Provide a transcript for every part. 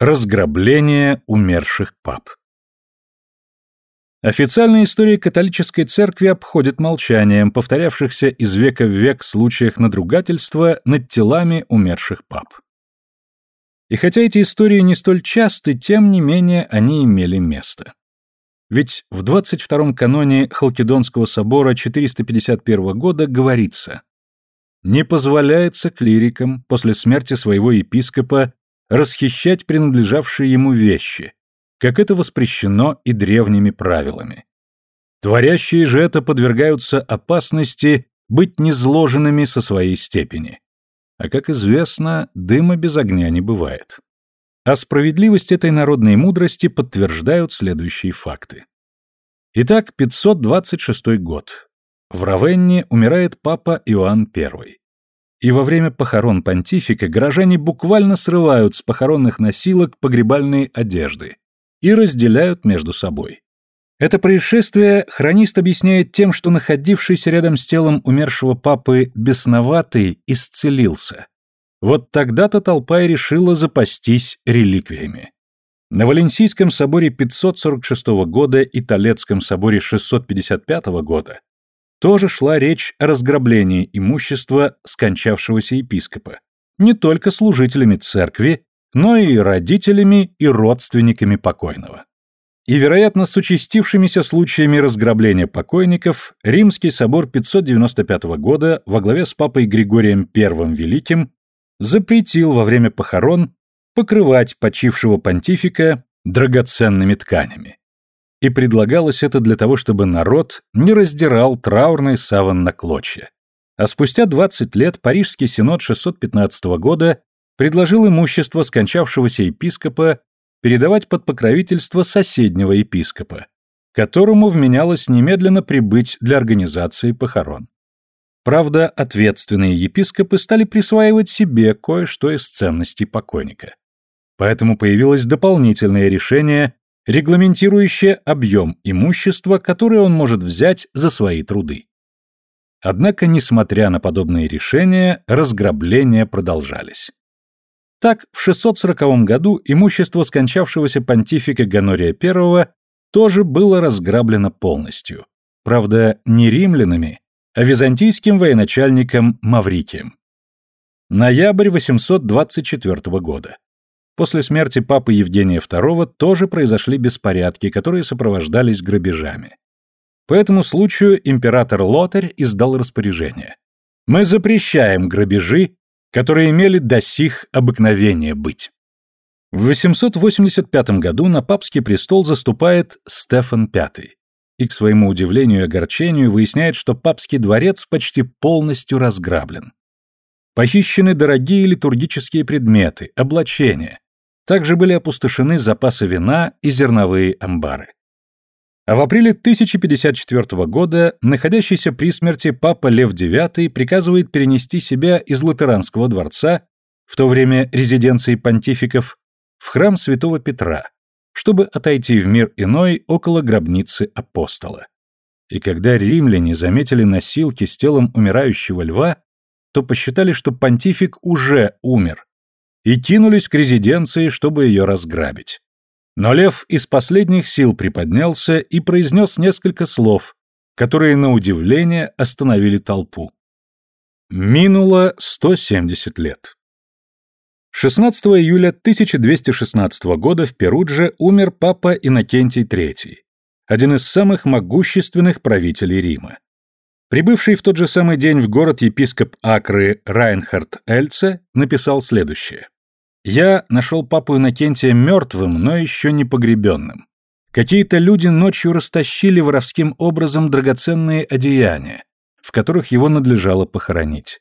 Разграбление умерших пап. Официальная история католической церкви обходит молчанием повторявшихся из века в век случаях надругательства над телами умерших пап. И хотя эти истории не столь часты, тем не менее они имели место. Ведь в 22-м каноне Халкидонского собора 451 года говорится «Не позволяется клирикам после смерти своего епископа расхищать принадлежавшие ему вещи, как это воспрещено и древними правилами. Творящие же это подвергаются опасности быть незложенными со своей степени. А как известно, дыма без огня не бывает. А справедливость этой народной мудрости подтверждают следующие факты. Итак, 526 год. В Равенне умирает папа Иоанн I и во время похорон понтифика горожане буквально срывают с похоронных носилок погребальные одежды и разделяют между собой. Это происшествие хронист объясняет тем, что находившийся рядом с телом умершего папы бесноватый исцелился. Вот тогда-то толпа и решила запастись реликвиями. На Валенсийском соборе 546 года и Толецком соборе 655 года тоже шла речь о разграблении имущества скончавшегося епископа, не только служителями церкви, но и родителями и родственниками покойного. И, вероятно, с участившимися случаями разграбления покойников, Римский собор 595 года во главе с папой Григорием I Великим запретил во время похорон покрывать почившего понтифика драгоценными тканями и предлагалось это для того, чтобы народ не раздирал траурный саван на клочья. А спустя 20 лет Парижский синод 615 года предложил имущество скончавшегося епископа передавать под покровительство соседнего епископа, которому вменялось немедленно прибыть для организации похорон. Правда, ответственные епископы стали присваивать себе кое-что из ценностей покойника. Поэтому появилось дополнительное решение регламентирующее объем имущества, которое он может взять за свои труды. Однако, несмотря на подобные решения, разграбления продолжались. Так, в 640 году имущество скончавшегося понтифика Гонория I тоже было разграблено полностью. Правда, не римлянами, а византийским военачальником Маврикием. Ноябрь 824 года. После смерти папы Евгения II тоже произошли беспорядки, которые сопровождались грабежами. По этому случаю император Лотарь издал распоряжение. Мы запрещаем грабежи, которые имели до сих обыкновение быть. В 885 году на папский престол заступает Стефан V и, к своему удивлению и огорчению, выясняет, что папский дворец почти полностью разграблен. Похищены дорогие литургические предметы, облачения, также были опустошены запасы вина и зерновые амбары. А в апреле 1054 года находящийся при смерти папа Лев IX приказывает перенести себя из Латеранского дворца, в то время резиденции понтификов, в храм святого Петра, чтобы отойти в мир иной около гробницы апостола. И когда римляне заметили носилки с телом умирающего льва, то посчитали, что понтифик уже умер, и кинулись к резиденции, чтобы ее разграбить. Но лев из последних сил приподнялся и произнес несколько слов, которые, на удивление, остановили толпу. Минуло 170 лет. 16 июля 1216 года в Перудже умер папа Иннокентий III, один из самых могущественных правителей Рима. Прибывший в тот же самый день в город епископ Акры Райнхард Эльце написал следующее. «Я нашел папу Иннокентия мертвым, но еще не погребенным. Какие-то люди ночью растащили воровским образом драгоценные одеяния, в которых его надлежало похоронить.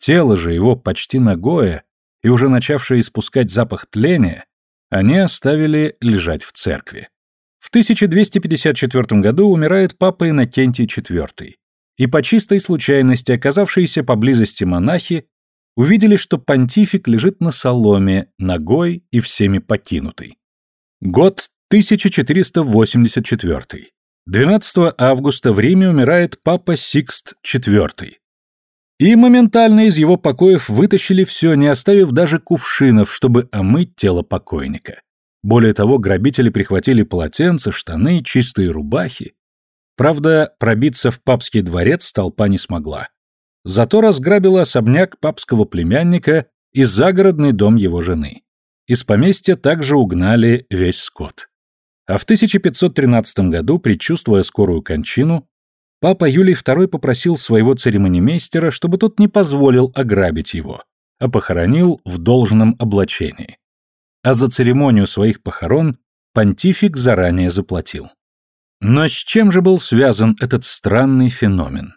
Тело же его почти нагое и уже начавшее испускать запах тления, они оставили лежать в церкви. В 1254 году умирает папа Иннокентий IV и по чистой случайности оказавшиеся поблизости монахи увидели, что понтифик лежит на соломе, ногой и всеми покинутый. Год 1484. 12 августа в Риме умирает папа Сикст IV. И моментально из его покоев вытащили все, не оставив даже кувшинов, чтобы омыть тело покойника. Более того, грабители прихватили полотенца, штаны, чистые рубахи. Правда, пробиться в папский дворец толпа не смогла. Зато разграбила особняк папского племянника и загородный дом его жены. Из поместья также угнали весь скот. А в 1513 году, предчувствуя скорую кончину, папа Юлий II попросил своего церемонимейстера, чтобы тот не позволил ограбить его, а похоронил в должном облачении. А за церемонию своих похорон понтифик заранее заплатил. Но с чем же был связан этот странный феномен?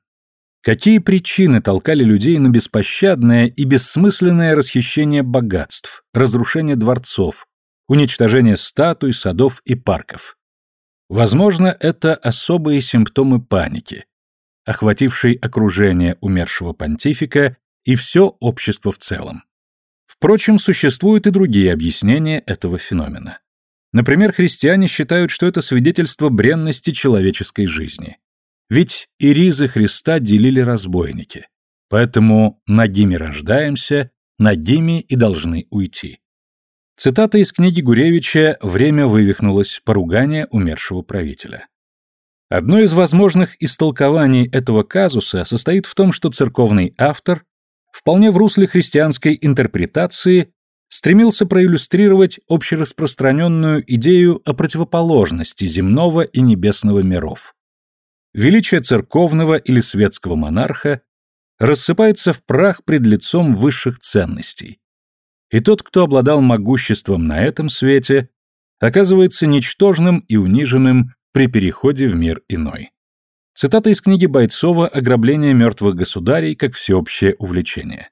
Какие причины толкали людей на беспощадное и бессмысленное расхищение богатств, разрушение дворцов, уничтожение статуй, садов и парков? Возможно, это особые симптомы паники, охватившей окружение умершего понтифика и все общество в целом. Впрочем, существуют и другие объяснения этого феномена. Например, христиане считают, что это свидетельство бренности человеческой жизни. Ведь и ризы Христа делили разбойники. Поэтому нагими рождаемся, нагими и должны уйти. Цитата из книги Гуревича «Время вывихнулось. Поругание умершего правителя». Одно из возможных истолкований этого казуса состоит в том, что церковный автор, вполне в русле христианской интерпретации, стремился проиллюстрировать общераспространенную идею о противоположности земного и небесного миров. Величие церковного или светского монарха рассыпается в прах пред лицом высших ценностей. И тот, кто обладал могуществом на этом свете, оказывается ничтожным и униженным при переходе в мир иной. Цитата из книги Бойцова «Ограбление мертвых государей как всеобщее увлечение».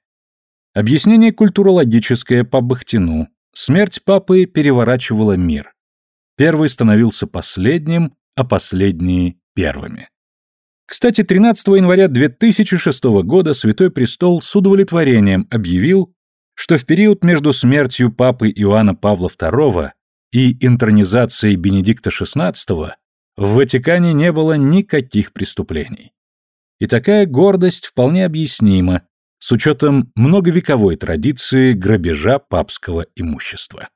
Объяснение культурологическое по Бахтину. Смерть папы переворачивала мир. Первый становился последним, а последние – первыми. Кстати, 13 января 2006 года Святой Престол с удовлетворением объявил, что в период между смертью папы Иоанна Павла II и интронизацией Бенедикта XVI в Ватикане не было никаких преступлений. И такая гордость вполне объяснима, с учетом многовековой традиции грабежа папского имущества.